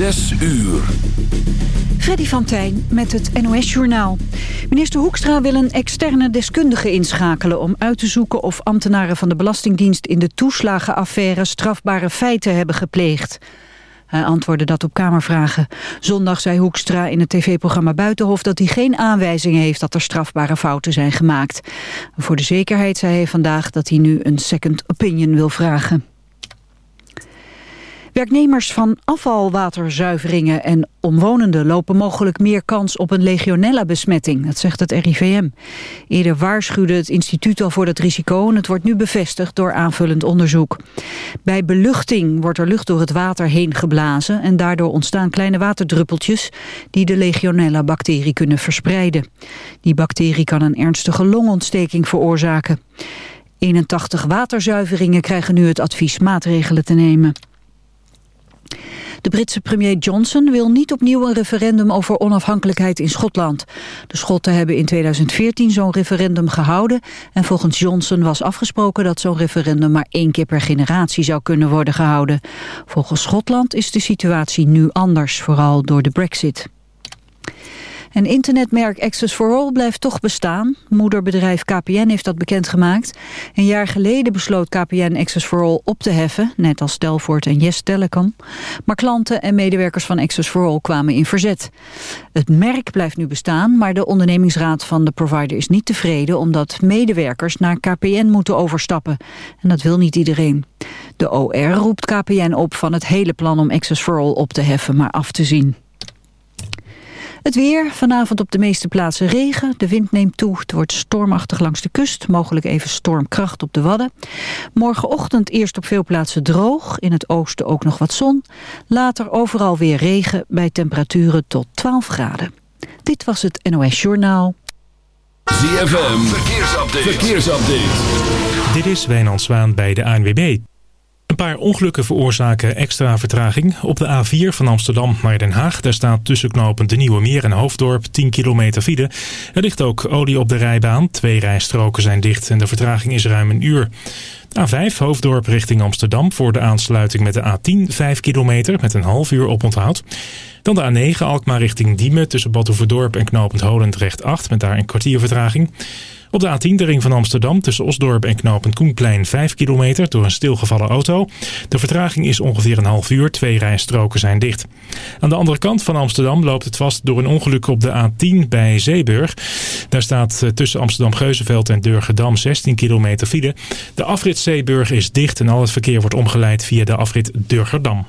Zes uur. Freddy van Tijn met het NOS-journaal. Minister Hoekstra wil een externe deskundige inschakelen... om uit te zoeken of ambtenaren van de Belastingdienst... in de toeslagenaffaire strafbare feiten hebben gepleegd. Hij antwoordde dat op Kamervragen. Zondag zei Hoekstra in het tv-programma Buitenhof... dat hij geen aanwijzingen heeft dat er strafbare fouten zijn gemaakt. Voor de zekerheid zei hij vandaag dat hij nu een second opinion wil vragen. Werknemers van afvalwaterzuiveringen en omwonenden lopen mogelijk meer kans op een legionella-besmetting, dat zegt het RIVM. Eerder waarschuwde het instituut al voor dat risico en het wordt nu bevestigd door aanvullend onderzoek. Bij beluchting wordt er lucht door het water heen geblazen en daardoor ontstaan kleine waterdruppeltjes die de legionella-bacterie kunnen verspreiden. Die bacterie kan een ernstige longontsteking veroorzaken. 81 waterzuiveringen krijgen nu het advies maatregelen te nemen. De Britse premier Johnson wil niet opnieuw een referendum over onafhankelijkheid in Schotland. De Schotten hebben in 2014 zo'n referendum gehouden en volgens Johnson was afgesproken dat zo'n referendum maar één keer per generatie zou kunnen worden gehouden. Volgens Schotland is de situatie nu anders, vooral door de brexit. En internetmerk Access for All blijft toch bestaan. Moederbedrijf KPN heeft dat bekendgemaakt. Een jaar geleden besloot KPN Access for All op te heffen... net als Telfort en Yes Telecom. Maar klanten en medewerkers van Access for All kwamen in verzet. Het merk blijft nu bestaan, maar de ondernemingsraad van de provider is niet tevreden... omdat medewerkers naar KPN moeten overstappen. En dat wil niet iedereen. De OR roept KPN op van het hele plan om Access for All op te heffen, maar af te zien. Het weer, vanavond op de meeste plaatsen regen. De wind neemt toe, het wordt stormachtig langs de kust. Mogelijk even stormkracht op de Wadden. Morgenochtend eerst op veel plaatsen droog. In het oosten ook nog wat zon. Later overal weer regen bij temperaturen tot 12 graden. Dit was het NOS Journaal. ZFM, verkeersupdate. verkeersupdate. Dit is Wijnand Zwaan bij de ANWB. Paar ongelukken veroorzaken extra vertraging. Op de A4 van Amsterdam naar Den Haag. Daar staat tussen knooppunt de Nieuwe Meer en Hoofddorp 10 kilometer file. Er ligt ook olie op de rijbaan. Twee rijstroken zijn dicht en de vertraging is ruim een uur. De A5 Hoofddorp richting Amsterdam voor de aansluiting met de A10 5 kilometer met een half uur op onthoud. Dan de A9 Alkmaar richting Diemen tussen Badhoevedorp en knooppunt Holendrecht 8 met daar een kwartier vertraging. Op de A10 de ring van Amsterdam tussen Osdorp en knooppunt Koenplein 5 kilometer door een stilgevallen auto. De vertraging is ongeveer een half uur, twee rijstroken zijn dicht. Aan de andere kant van Amsterdam loopt het vast door een ongeluk op de A10 bij Zeeburg. Daar staat eh, tussen Amsterdam-Geuzenveld en Durgedam 16 kilometer file. De afrit Zeeburg is dicht en al het verkeer wordt omgeleid via de afrit Durgerdam.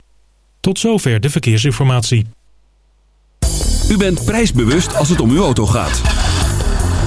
Tot zover de verkeersinformatie. U bent prijsbewust als het om uw auto gaat.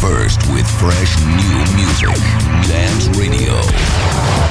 First with fresh new music. Dance Radio.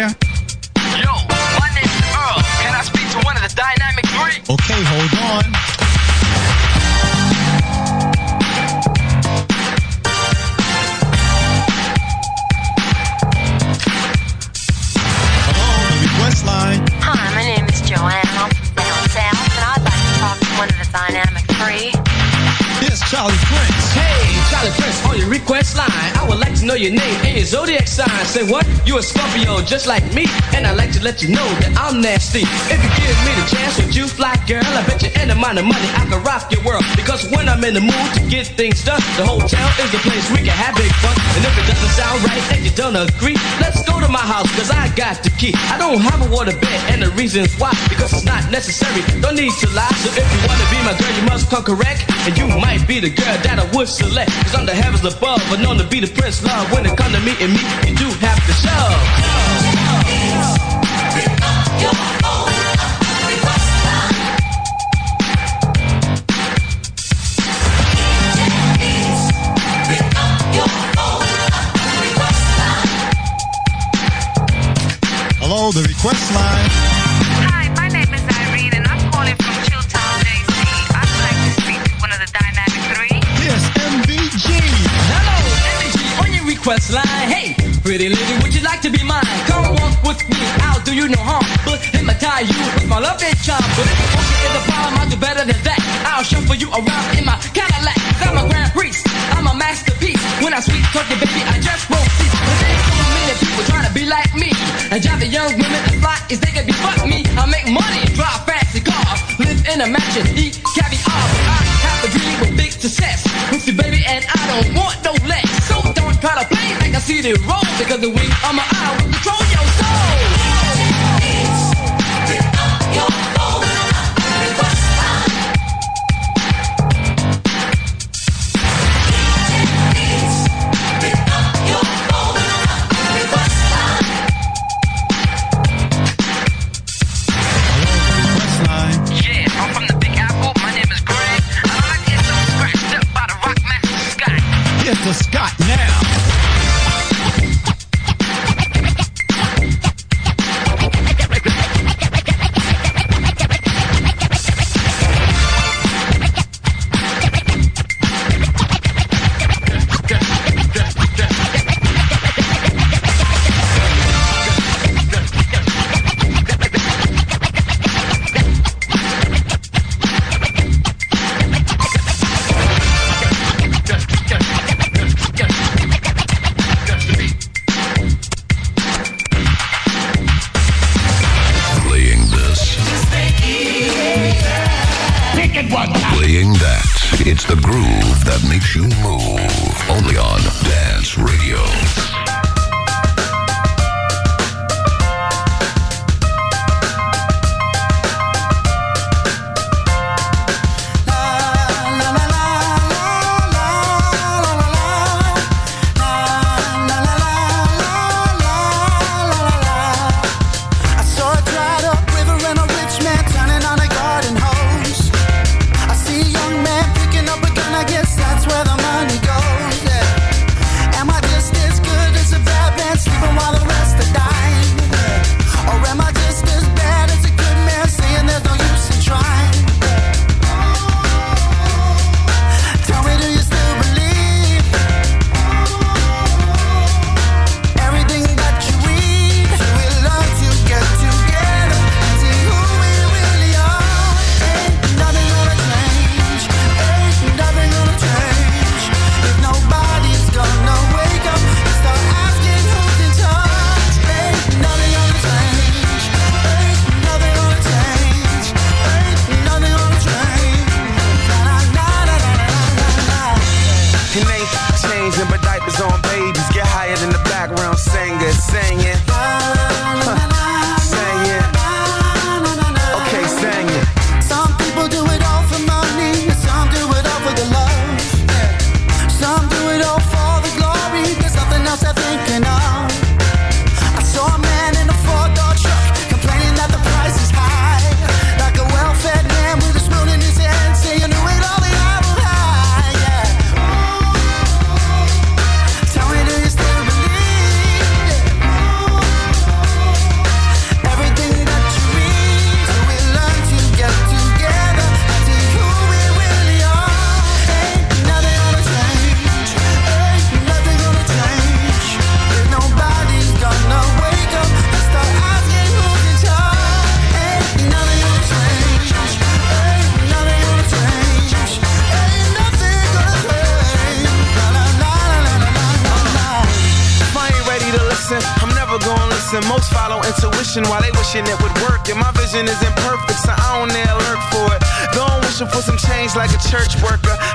You like to hear? Yo, my name's Earl. Can I speak to one of the Dynamic Three? Okay, hold on. Hello, the request line. Hi, my name is Joanne. I'm from down south, and I'd like to talk to one of the Dynamic Three. Here's Charlie Prince. Hey, Charlie Prince on your request line. I would like to know your name and your zodiac sign. Say what? You a Scorpio just like me, and I'd like to let you know that I'm nasty. If you give me the chance, would you fly, girl? I bet you any amount of money I can rock your world. Because when I'm in the mood to get things done, the hotel is the place we can have big fun. And if it doesn't sound right and you don't agree, let's go to my house, cause I got the key. I don't have a water bed, and the reason's why, because it's not necessary. Don't need to lie, so if you wanna be my girl, you must come correct. And you might be the girl that I would select. Cause I'm the above, but known to be the prince love. When it come to meeting me, you do have to show. Hello, the request line. Request line. Hey, pretty lady, would you like to be mine? Come walk with me, I'll do you no harm. But hypnotize you with my love and charm. But if you want to in the problem, I'll do better than that. I'll shuffle you around in my Cadillac. I'm a grand priest, I'm a masterpiece. When I sweet talk you, baby, I just won't cease. But there's so many people trying to be like me. And drive the young women to fly is they can be fuck me. I make money, drive fancy cars, live in a mansion, eat caviar. I have a dream with big success. With you, baby, and I don't want no less. So don't try to play I see the roll. Because the wing on my eye will control your soul.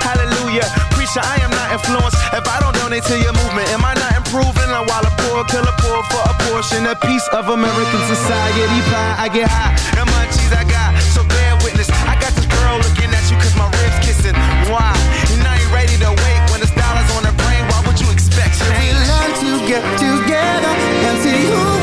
Hallelujah. Preacher, I am not influenced. If I don't donate to your movement, am I not improving? Or while a poor killer poor for a portion, a piece of American society pie, I get high. And my cheese I got, so bear witness. I got this girl looking at you cause my ribs kissing. Why? And I ain't ready to wait when it's dollars on the brain. Why would you expect change? We learn to get together and see who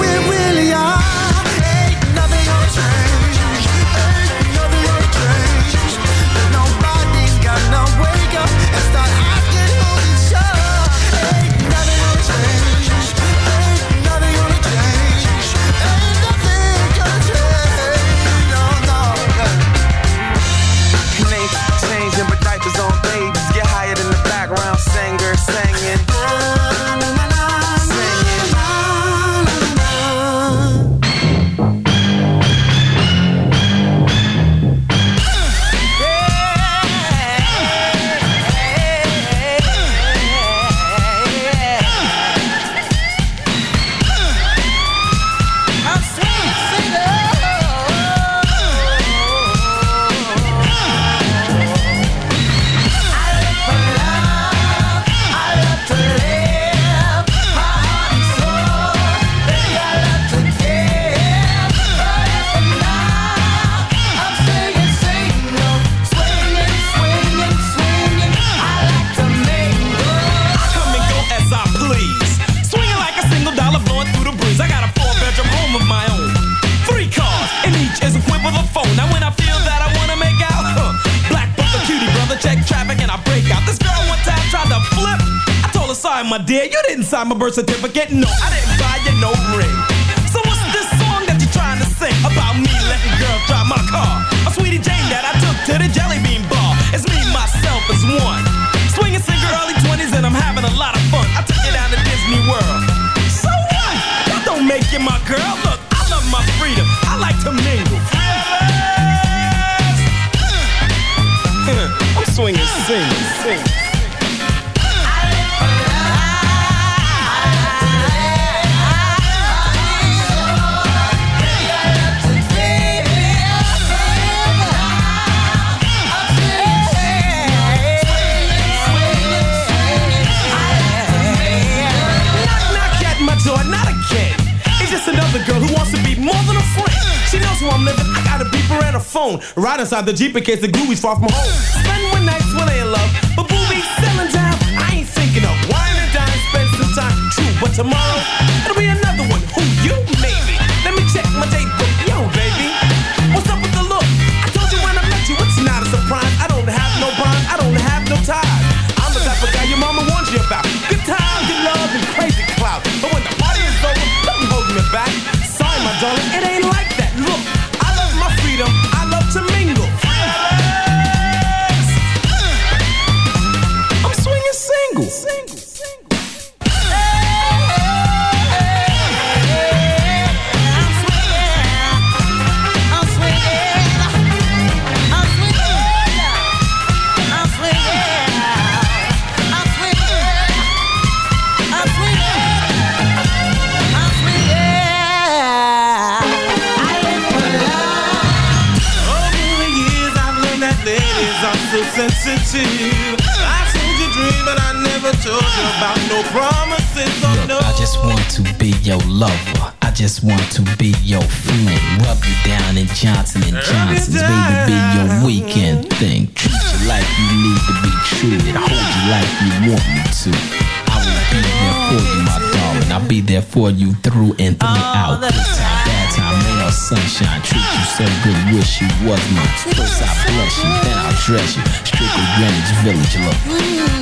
dear, you didn't sign my birth certificate. No, I didn't buy you no ring. Phone. Right inside the Jeep in case the Gooey's far from home. Spend one night when they in love, but boobies selling down. I ain't thinking of wine and dine, spend some time. True, but tomorrow it'll be another one. Sensitive. I told you dream, but I never told you about no promises. Oh no. I just want to be your lover. I just want to be your friend. Rub you down in Johnson and Johnson's, baby. Be your weekend thing. Treat you like you need to be treated. Hold you like you want me to. I will be there for you, my darling. I'll be there for you through and throughout. Good time, bad time, rain or sunshine. Treat you so good, wish you was mine. First I bless you, then I'll dress you. Strictly Greenwich Village look.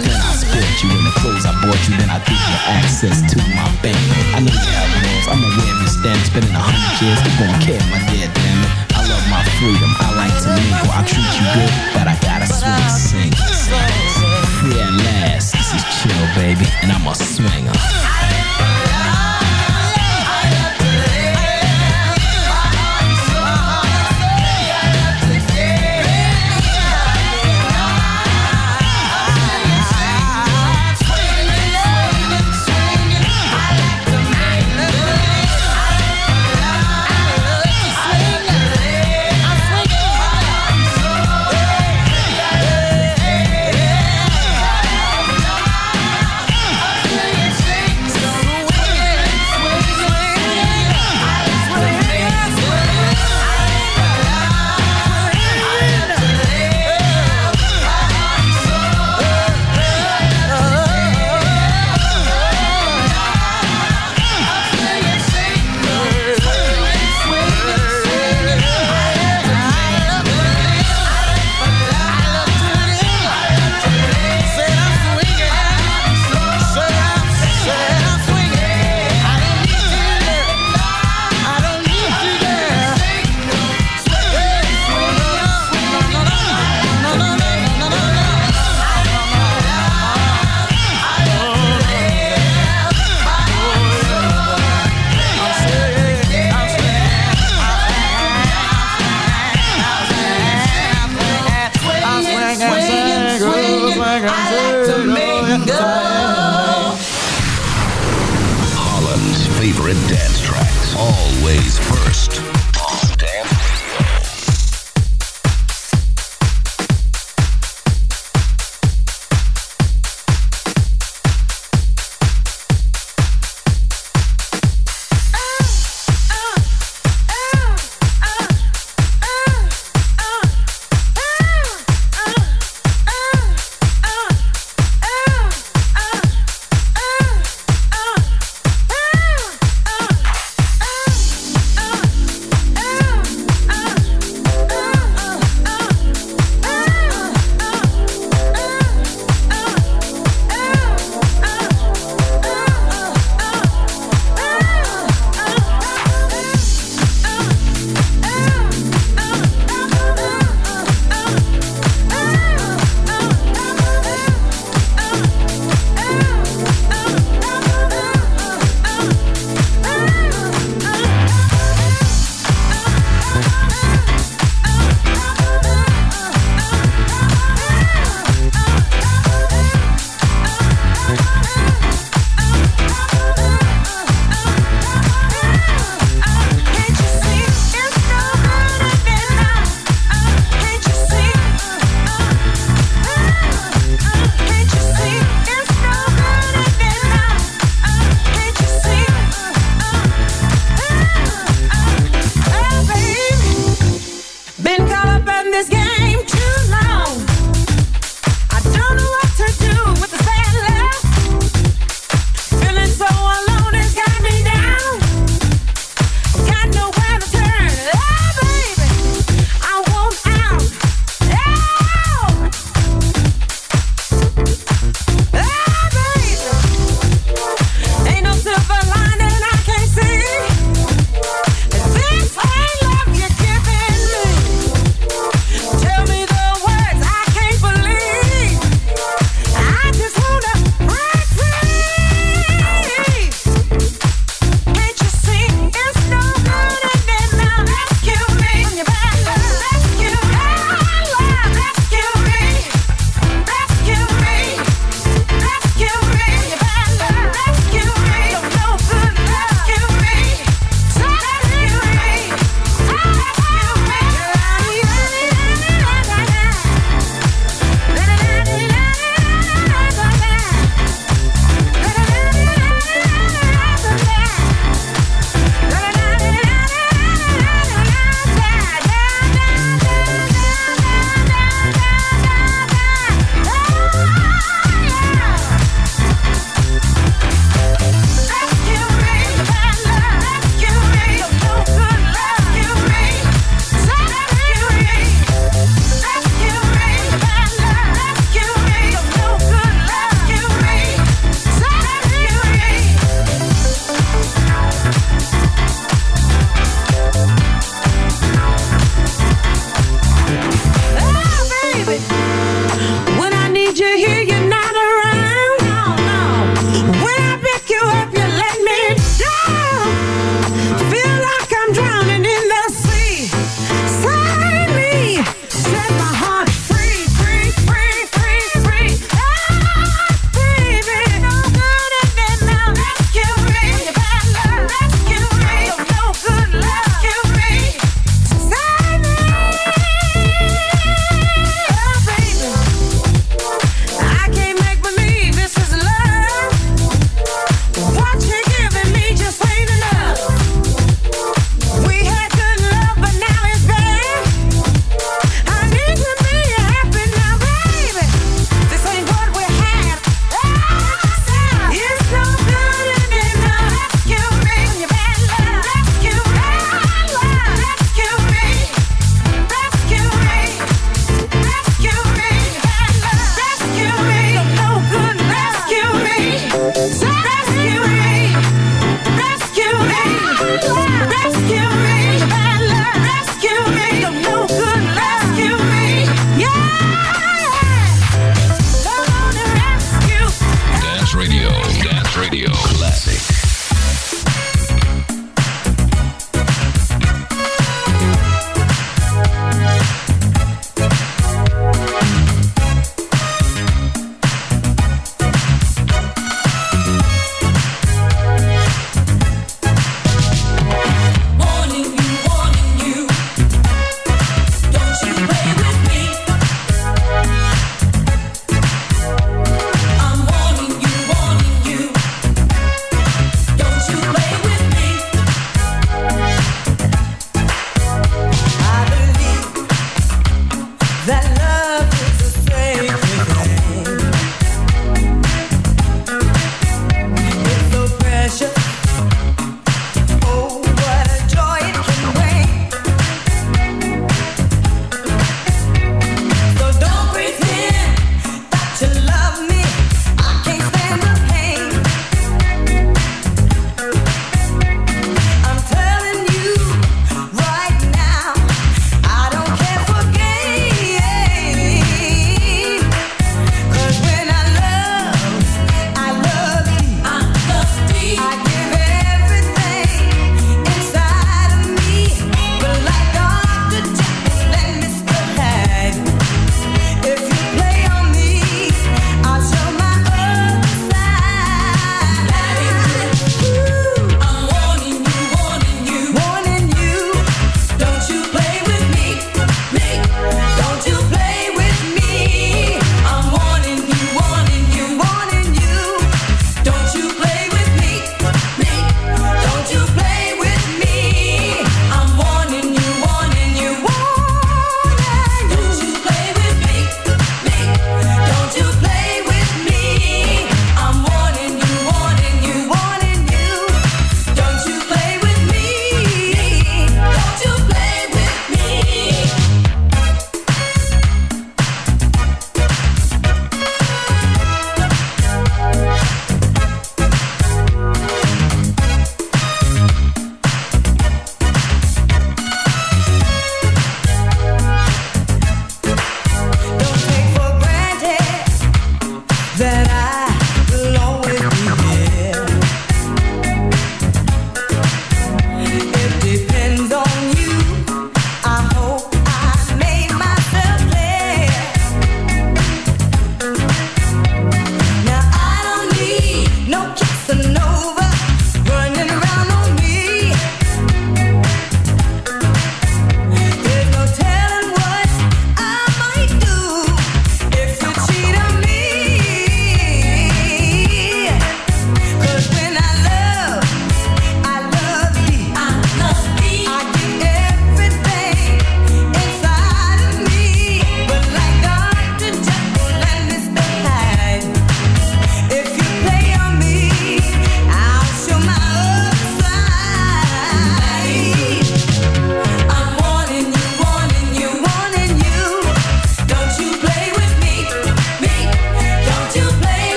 Then I'll sport you in the clothes I bought you. Then I give you access to my bank. I know you have laws, I'm aware of your standards. Been in a hundred years, gonna care, my dear, damn it. I love my freedom, I like to mingle. I treat you good, but I gotta swing, sing. Free at last, this is chill, baby, and I'm a swinger.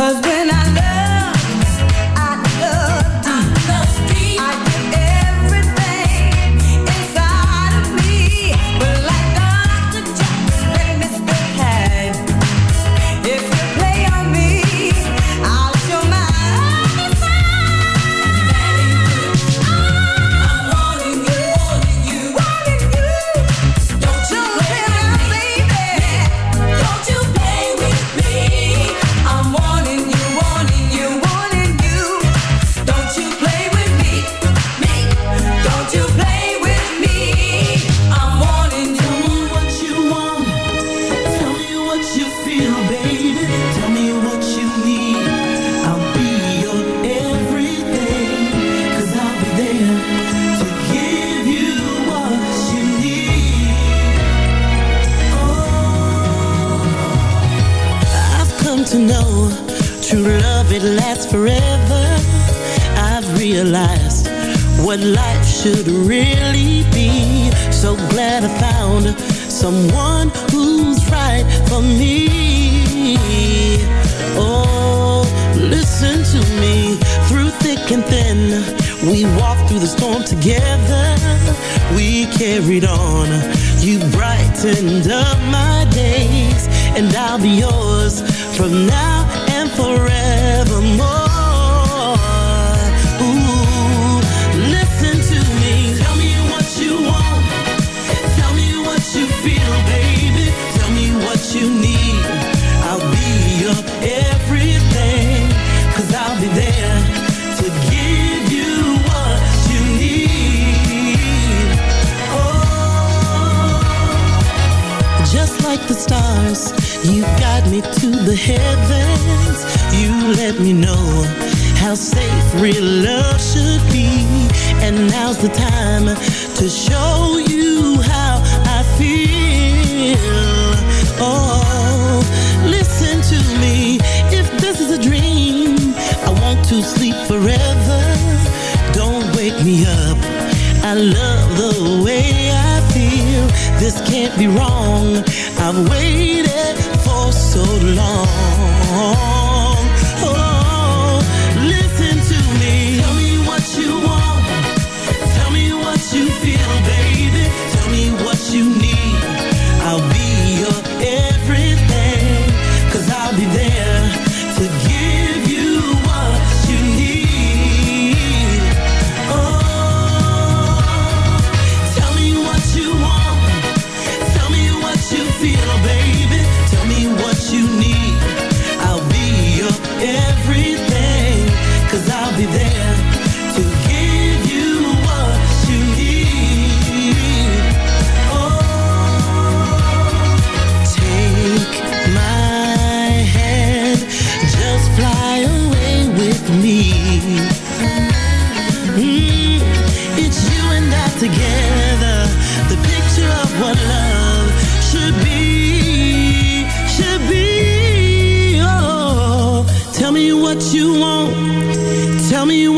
Cause stars. You guide me to the heavens. You let me know How safe real love should be. And now's the time To show you how I feel. Oh, listen to me. If this is a dream I want to sleep forever. Don't wake me up. I love this can't be wrong. I've waited for so long.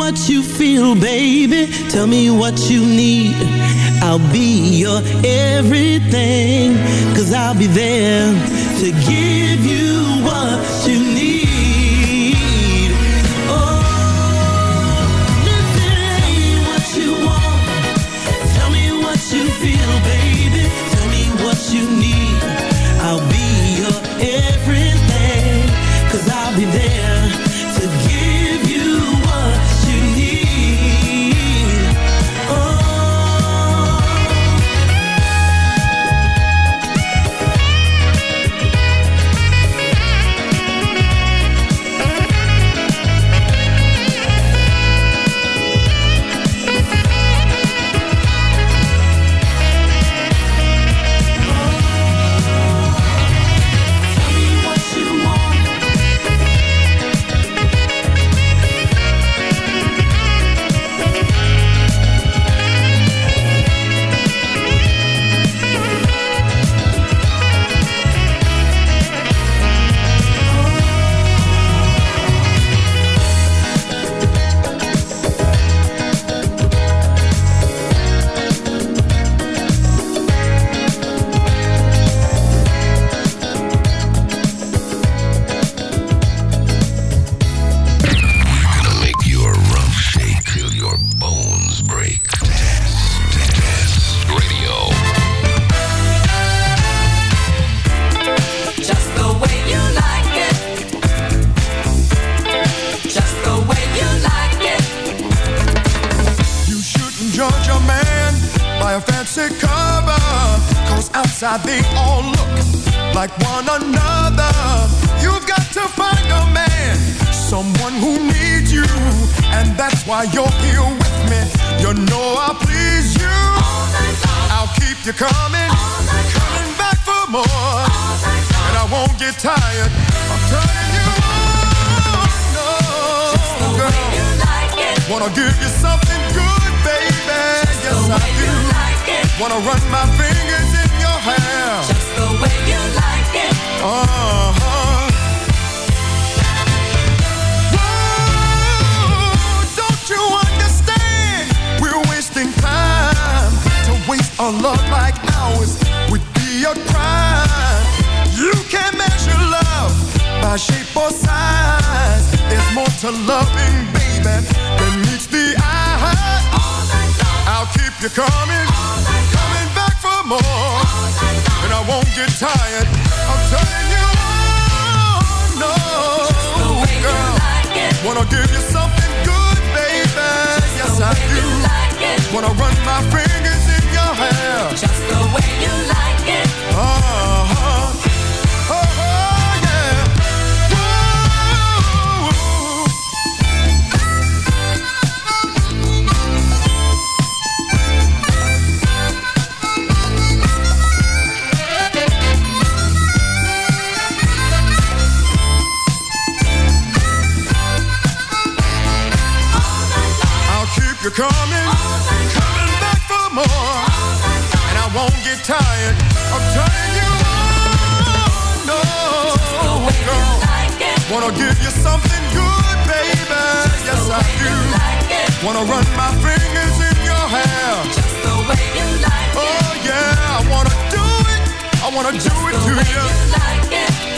What you feel, baby. Tell me what you need. I'll be your everything. Cause I'll be there to give you what you need. I'll keep you coming, coming back for more. And I won't get tired of turning you on. No, girl. Wanna give you something good, baby. Just Yes, I do. Wanna run my fingers in your hair. Just the way you like it. Uh-huh. A love like ours would be a crime. You can't measure love by shape or size. There's more to loving, baby, than meets the eye. I'll keep you coming, coming back for more. And I won't get tired of turning you on. No, girl. Wanna give you something good, baby. Yes, I do. Wanna run my fingers in hair. Just the way you like it. Uh-huh. Wanna give you something good, baby. Yes, I do. Wanna run my fingers in your hair. Just The way ignite oh, yeah, I wanna do it. I wanna do it to you. Just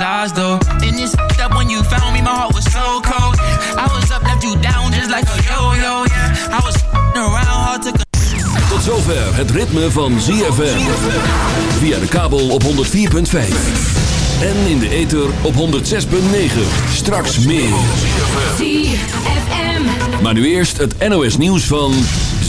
lies though. And it's up when you found me, my heart was so cold. I was up, left you down just like a yo-yo, yeah. I was around hard to Tot zover het ritme van ZFM. Via de kabel op 104.5. En in de ether op 106.9. Straks meer. ZFM. Maar nu eerst het NOS nieuws van